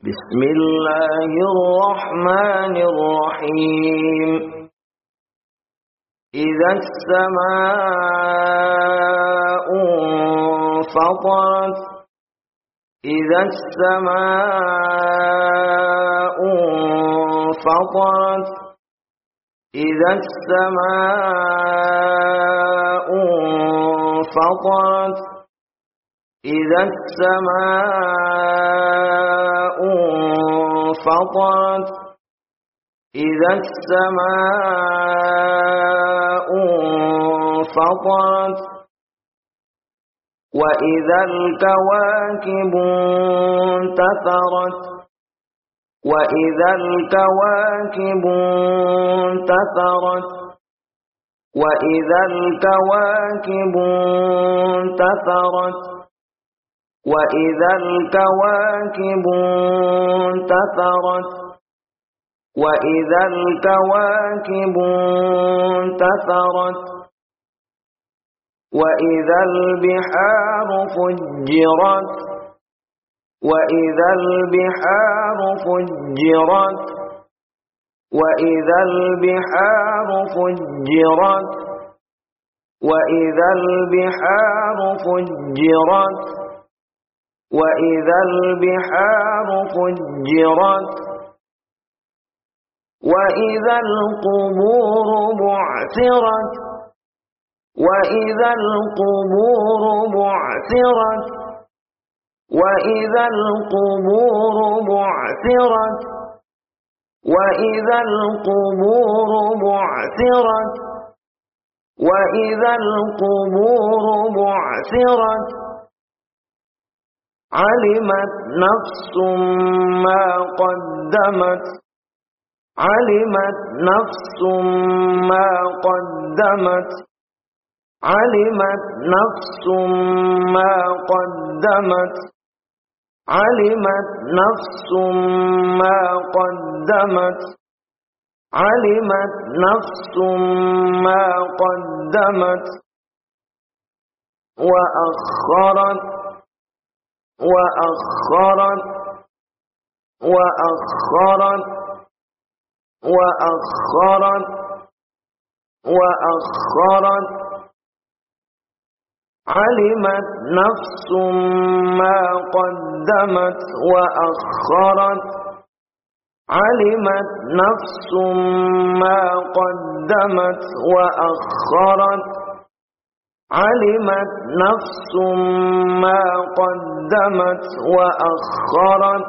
بسم الله الرحمن الرحيم. إذا السماء انفطرت إذا السماء انفطرت إذا السماء انفطرت إذا السماء انفطرت إذا السماء انفطرت وإذا الكواكب انتثرت. وإذا الكواكب انتثرت. وإذا الكواكب انتثرت. وإذا الكواكب انتثرت وإذا الكواكب انتثرت وإذا البحار فجرت وإذا البحار فجرت وإذا البحار فجرت وإذا البحار فجرت وإذا البحار فجرت وإذا القبور بعثرت وإذا القبور بعثرت وإذا القبور بعثرت وإذا القبور بعثرت وإذا القبور بعثرت علمت نفس ما قدمت علمت نفس ما قدمت علمت نفس ما قدمت علمت نفس ما قدمت علمت نفس ما قدمت وأخرت وأخرت وأخرت وأخرت وأخرت علمت نفس ما قدمت وأخرت علمت نفس ما قدمت وأخرت علمت نفس ما قدمت وأخرت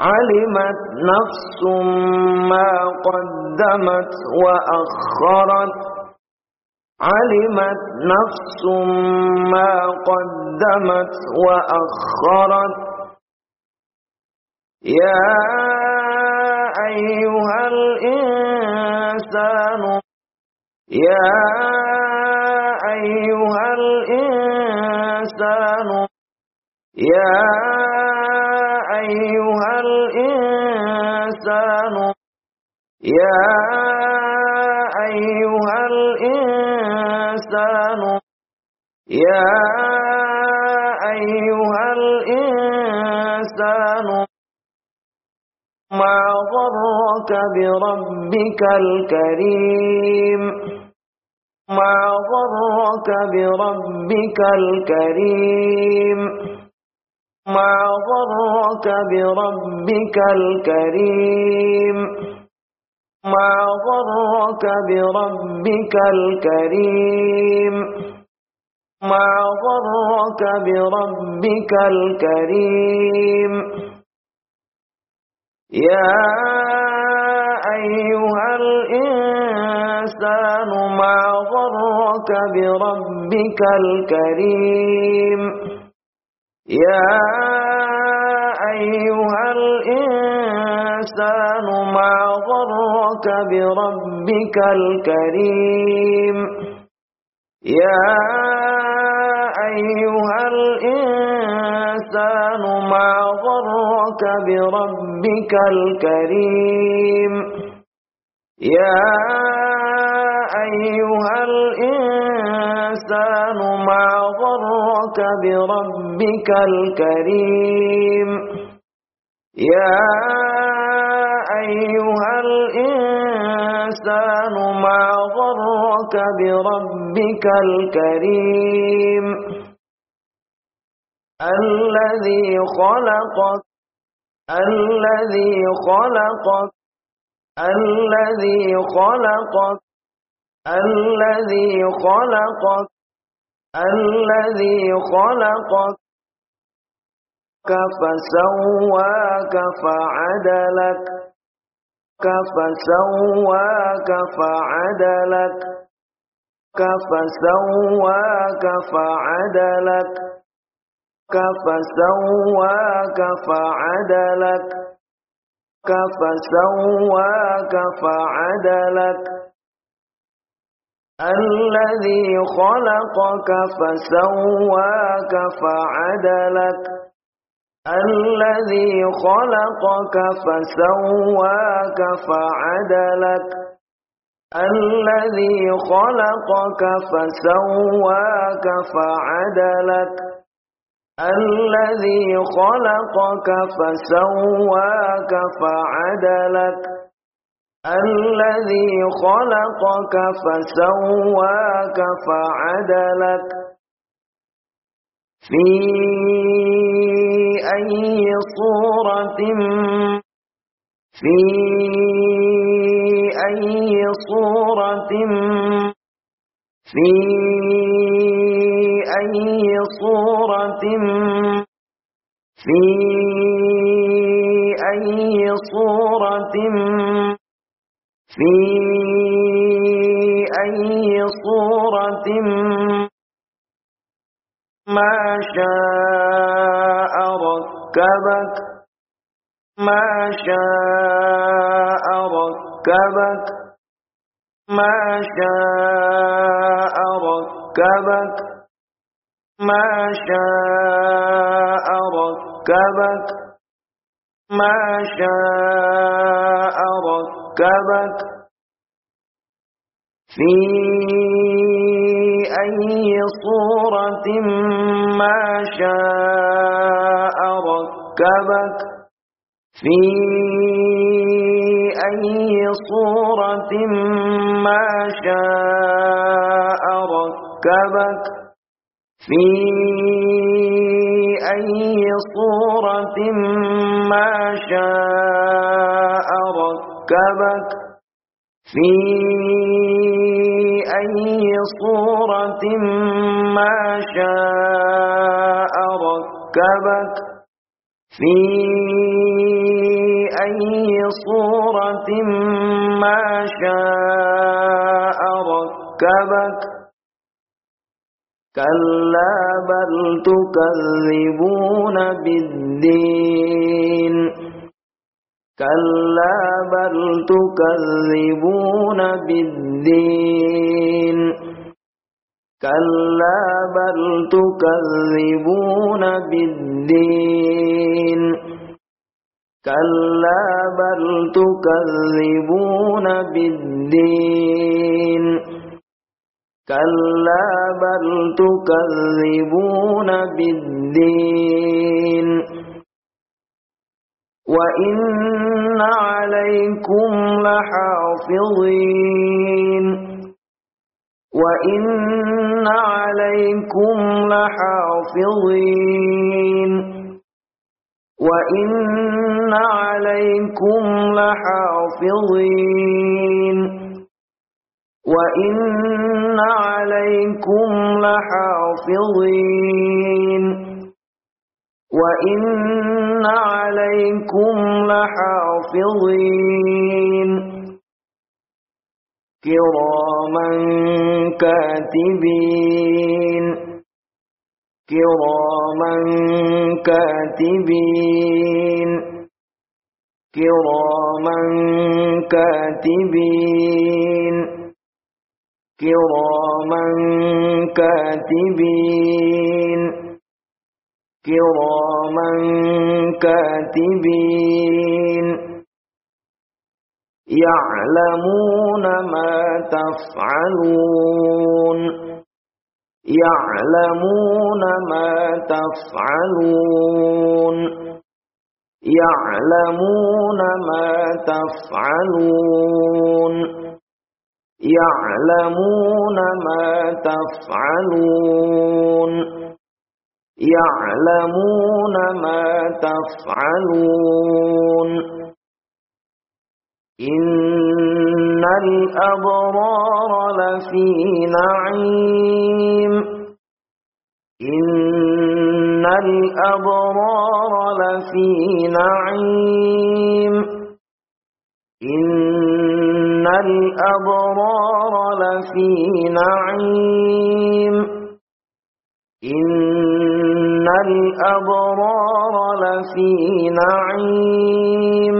علمت نفس ما قدمت وأخرت علمت نفس ما قدمت وأخرت يا أيها الإنسان يا أيها الإنسان يا أيها الإنسان يا أيها الإنسان يا أيها الإنسان ما ضرك بربك الكريم؟ ما ضرك بربك الكريم. ما ضرك بربك الكريم. ما ضرك بربك الكريم. ما ضرك بربك الكريم. يا أيها الإنسان ما ضرك بربك الكريم. يا أيها الإنسان ما ضرك بربك الكريم. يا أيها الإنسان ما ضرك بربك الكريم. يا أيها الإنسان ما ضرك بربك الكريم. يا أيها الإنسان ما غرك بربك الكريم. الذي خلقك الذي خلقك الذي خلقك الذي خلقك الذي خلقك فسواك فعدلك فسواك فعدلك فسواك فعدلك فسواك فعدلك فسواك فعدلك الذي خلقك فسواك فعدلك. الذي خلقك فسواك فعدلك. الذي خلقك فسواك فعدلك. الذي خلقك فسواك فعدلك. الذي خلقك فسواك فعدلك في أي صورة في أي صورة في أي صورة في أي صورة. في أي صورة ما شاء ركبك ما شاء ركبك ما شاء ركبك ما شاء ركبك ما شاء ركبك في أي صورة ما شاء ركبك في أي صورة ما شاء ركبك في أي صورة ما ركبك في أي صورة ما شاء ركبك في أي صورة ما شاء ركبك كلا بل تكذبون بالدين كلا بل تكذبون بالدين كلا بل تكذبون بالدين كلا بل تكذبون بالدين كلا بل تكذبون بالدين وإن عليكم لحافظين وإن عليكم لحافظين وإن عليكم لحافظين وإن عليكم لحافظين وإن عليكم لحافظين كراما كاتبين كراما كاتبين كراما كاتبين كراما كاتبين كراما كاتبين يعلمون ما تفعلون يعلمون ما تفعلون يعلمون ما تفعلون يعلمون ما تفعلون يعلمون ما تفعلون. إن الأبرار لفي نعيم. إن الأبرار لفي نعيم. إن الأبرار لفي نعيم. إن الأبرار لفي نعيم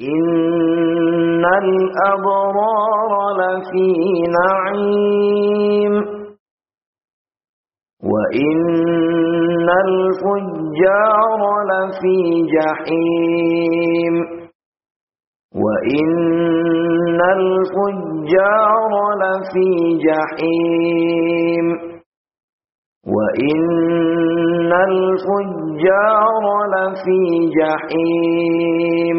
إن الأبرار لفي نعيم وإن الفجار لفي جحيم وإن الفجار لفي جحيم وإن الفجار لفي جحيم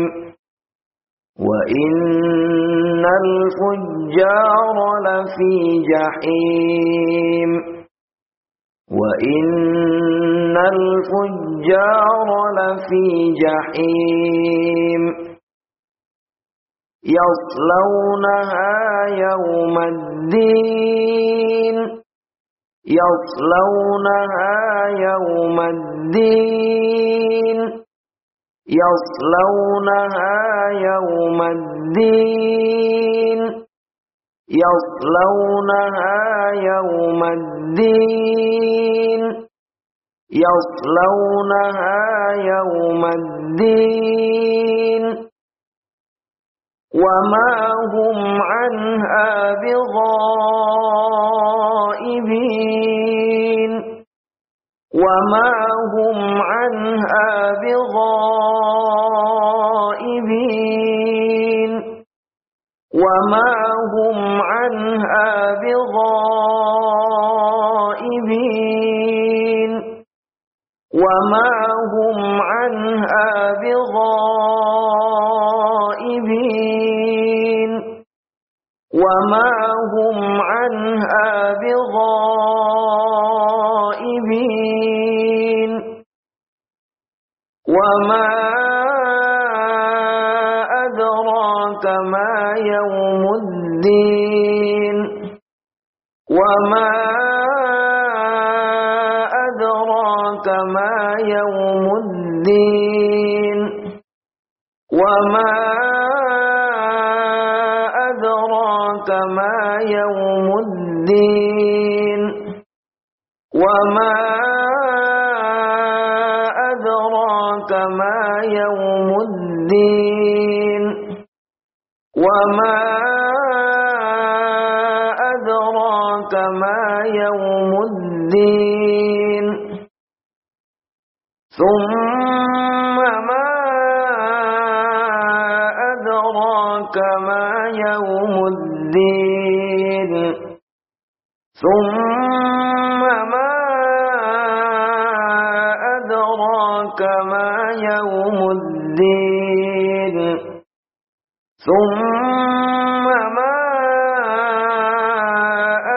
وإن الفجار لفي جحيم وإن الفجار لفي جحيم يصلونها يوم الدين يصلونها يوم الدين. يصلونها يوم الدين. يصلونها يوم الدين. يصلونها يوم الدين. وما هم عنها بغائبين وما هم عنها بغائبين. وما هم عنها بغائبين. وما هم عنها بغائبين. وما هم بغائبين وما أدراك ما يوم الدين وما أدراك ما يوم الدين وما الدين وما أدراك ما يوم الدين. وما أدراك ما يوم الدين. ثم ما يوم الدين. ثم ما أدراك ما يوم الدين. ثم ما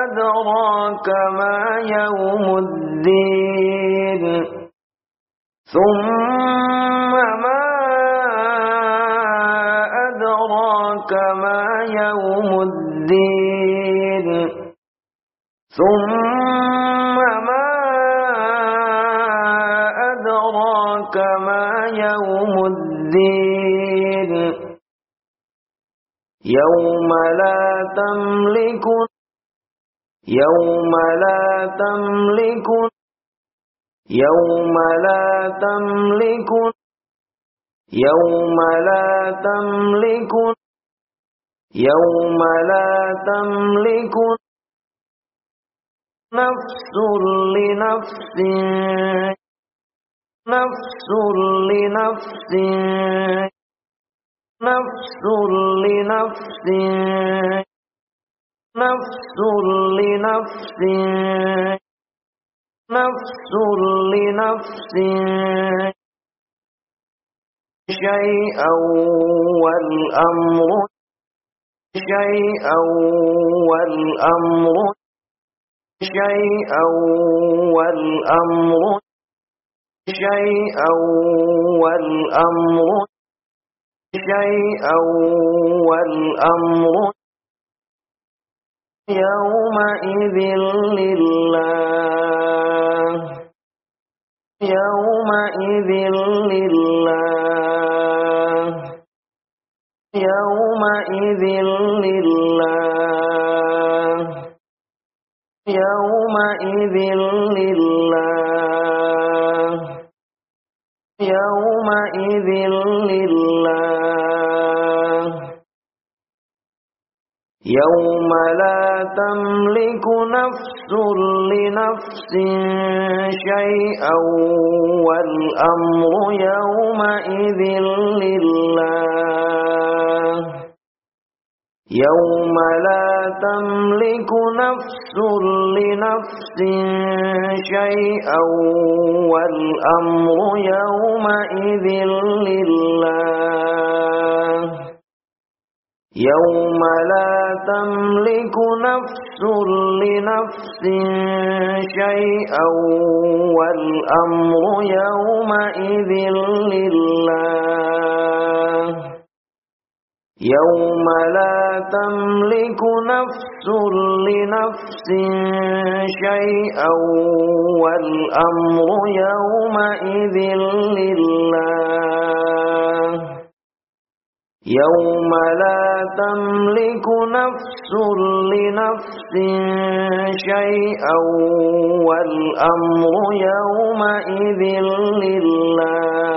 أدراك ما يوم الدين. ثم ما أدراك ما يوم الدين. ثم ما أدراك ما يوم الدين. يوم لا تملك يوم لا تملك يوم لا تملك يوم لا تملك يوم لا تملك نفس لنفس نفس لنفس نفس لنفس نفس لنفس نفس لنفس. شيئا والأمر شيئا والأمر. شيئا والأمر شيئا والأمر شيئا والأمر يومئذ لله يومئذ لله يومئذ لله يومئذ لله يومئذ لله يوم لا تملك نفس لنفس شيئا والأمر يومئذ لله يوم لا تملك نفس لنفس شيئا والأمر يومئذ لله. يوم لا تملك نفس لنفس شيئا والأمر يومئذ لله. يوم لا تملك نفس لنفس شيئا والأمر يومئذ لله. يوم لا تملك نفس لنفس شيئا والأمر يومئذ لله.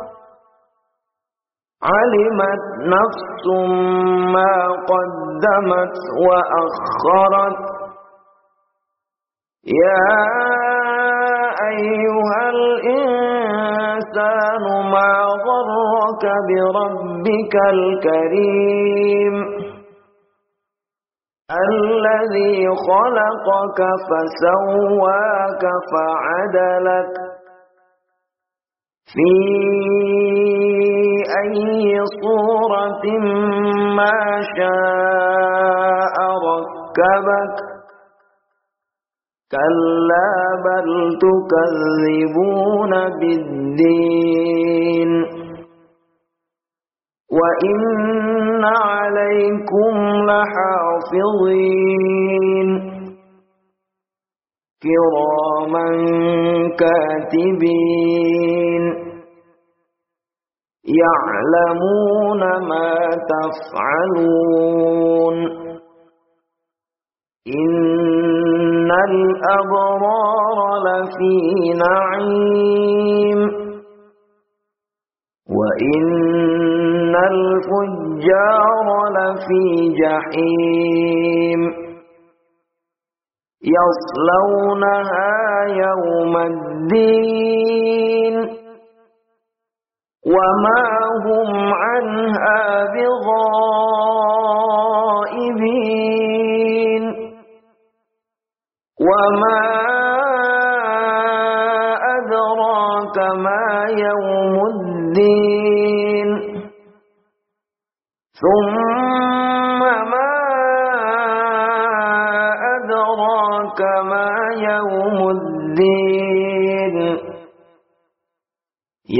علمت نفس ما قدمت وأخرت يا أيها الإنسان ما غرك بربك الكريم الذي خلقك فسواك فعدلك في أي صورة ما شاء ركبك كلا بل تكذبون بالدين وإن عليكم لحافظين كراما كاتبين يعلمون ما تفعلون. إن الأبرار لفي نعيم. وإن الفجار لفي جحيم. يصلونها يوم الدين. وما هم عنها بغائبين. وما أدراك ما يوم الدين.